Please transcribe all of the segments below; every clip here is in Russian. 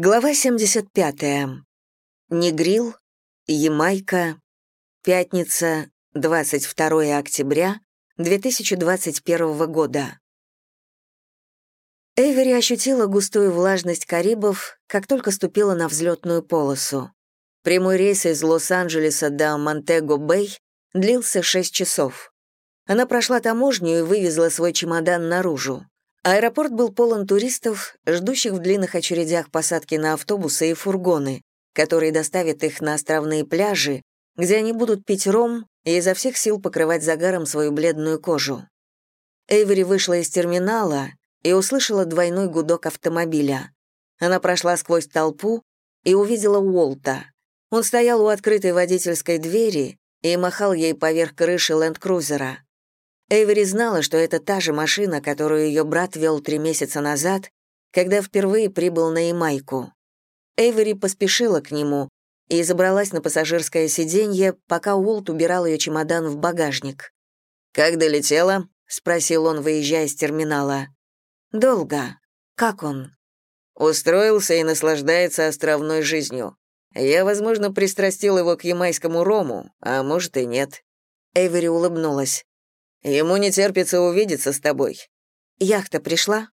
Глава 75. Негрил, Ямайка, пятница, 22 октября 2021 года. Эйвери ощутила густую влажность Карибов, как только ступила на взлетную полосу. Прямой рейс из Лос-Анджелеса до Монтего-Бэй длился 6 часов. Она прошла таможню и вывезла свой чемодан наружу. Аэропорт был полон туристов, ждущих в длинных очередях посадки на автобусы и фургоны, которые доставят их на островные пляжи, где они будут пить ром и изо всех сил покрывать загаром свою бледную кожу. Эйвери вышла из терминала и услышала двойной гудок автомобиля. Она прошла сквозь толпу и увидела Уолта. Он стоял у открытой водительской двери и махал ей поверх крыши ленд-крузера. Эйвери знала, что это та же машина, которую ее брат вел три месяца назад, когда впервые прибыл на Ямайку. Эйвери поспешила к нему и забралась на пассажирское сиденье, пока Уолт убирал ее чемодан в багажник. «Как долетела?» — спросил он, выезжая из терминала. «Долго. Как он?» Устроился и наслаждается островной жизнью. Я, возможно, пристрастил его к ямайскому рому, а может и нет. Эйвери улыбнулась. Ему не терпится увидеться с тобой. Яхта пришла?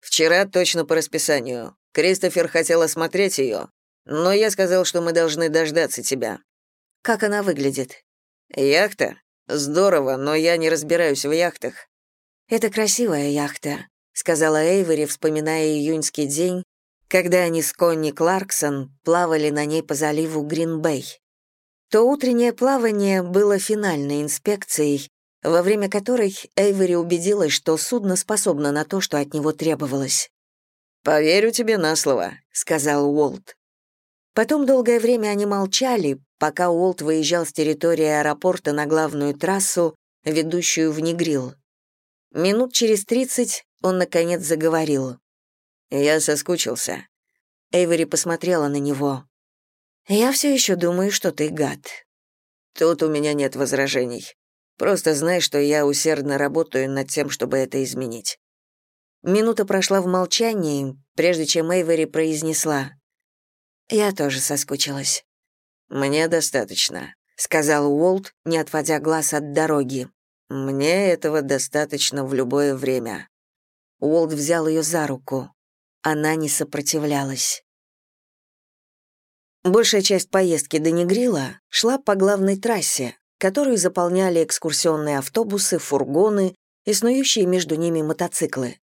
Вчера точно по расписанию. Кристофер хотел осмотреть ее, но я сказал, что мы должны дождаться тебя. Как она выглядит? Яхта? Здорово, но я не разбираюсь в яхтах. Это красивая яхта, сказала Эйвери, вспоминая июньский день, когда они с Конни Кларксон плавали на ней по заливу Грин-Бэй. То утреннее плавание было финальной инспекцией, во время которой Эйвери убедилась, что судно способно на то, что от него требовалось. «Поверю тебе на слово», — сказал Уолт. Потом долгое время они молчали, пока Уолт выезжал с территории аэропорта на главную трассу, ведущую в Негрил. Минут через тридцать он, наконец, заговорил. «Я соскучился». Эйвери посмотрела на него. «Я все еще думаю, что ты гад». «Тут у меня нет возражений. Просто знай, что я усердно работаю над тем, чтобы это изменить». Минута прошла в молчании, прежде чем Эйвери произнесла. «Я тоже соскучилась». «Мне достаточно», — сказал Уолт, не отводя глаз от дороги. «Мне этого достаточно в любое время». Уолт взял ее за руку. Она не сопротивлялась. Большая часть поездки до Негрила шла по главной трассе, которую заполняли экскурсионные автобусы, фургоны и снующие между ними мотоциклы.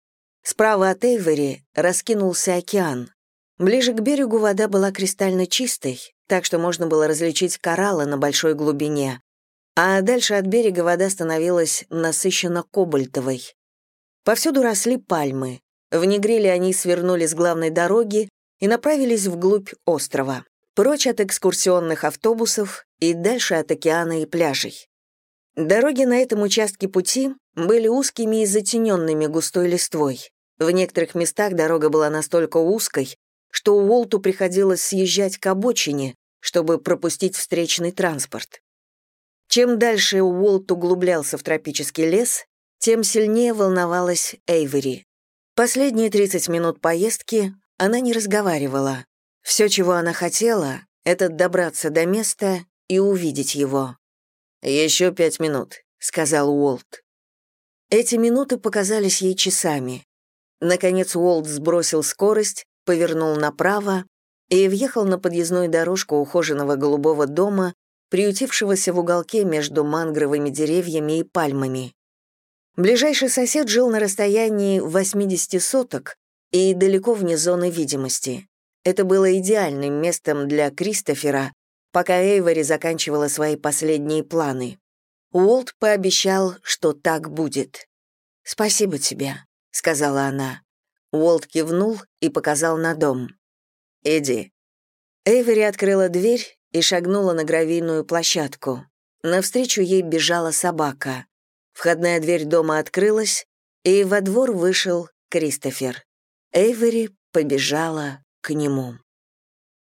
Справа от Эйвери раскинулся океан. Ближе к берегу вода была кристально чистой, так что можно было различить кораллы на большой глубине, а дальше от берега вода становилась насыщенно кобальтовой. Повсюду росли пальмы. В Негриле они свернули с главной дороги и направились вглубь острова прочь от экскурсионных автобусов и дальше от океана и пляжей. Дороги на этом участке пути были узкими и затененными густой листвой. В некоторых местах дорога была настолько узкой, что Уолту приходилось съезжать к обочине, чтобы пропустить встречный транспорт. Чем дальше Уолт углублялся в тропический лес, тем сильнее волновалась Эйвери. Последние 30 минут поездки она не разговаривала, все, чего она хотела, это добраться до места и увидеть его. «Еще пять минут», — сказал Уолт. Эти минуты показались ей часами. Наконец Уолт сбросил скорость, повернул направо и въехал на подъездную дорожку ухоженного голубого дома, приютившегося в уголке между мангровыми деревьями и пальмами. Ближайший сосед жил на расстоянии 80 соток и далеко вне зоны видимости. Это было идеальным местом для Кристофера, пока Эйвори заканчивала свои последние планы. Уолт пообещал, что так будет. «Спасибо тебе», — сказала она. Уолт кивнул и показал на дом. «Иди». Эйвери открыла дверь и шагнула на гравийную площадку. Навстречу ей бежала собака. Входная дверь дома открылась, и во двор вышел Кристофер. Эйвери побежала к нему.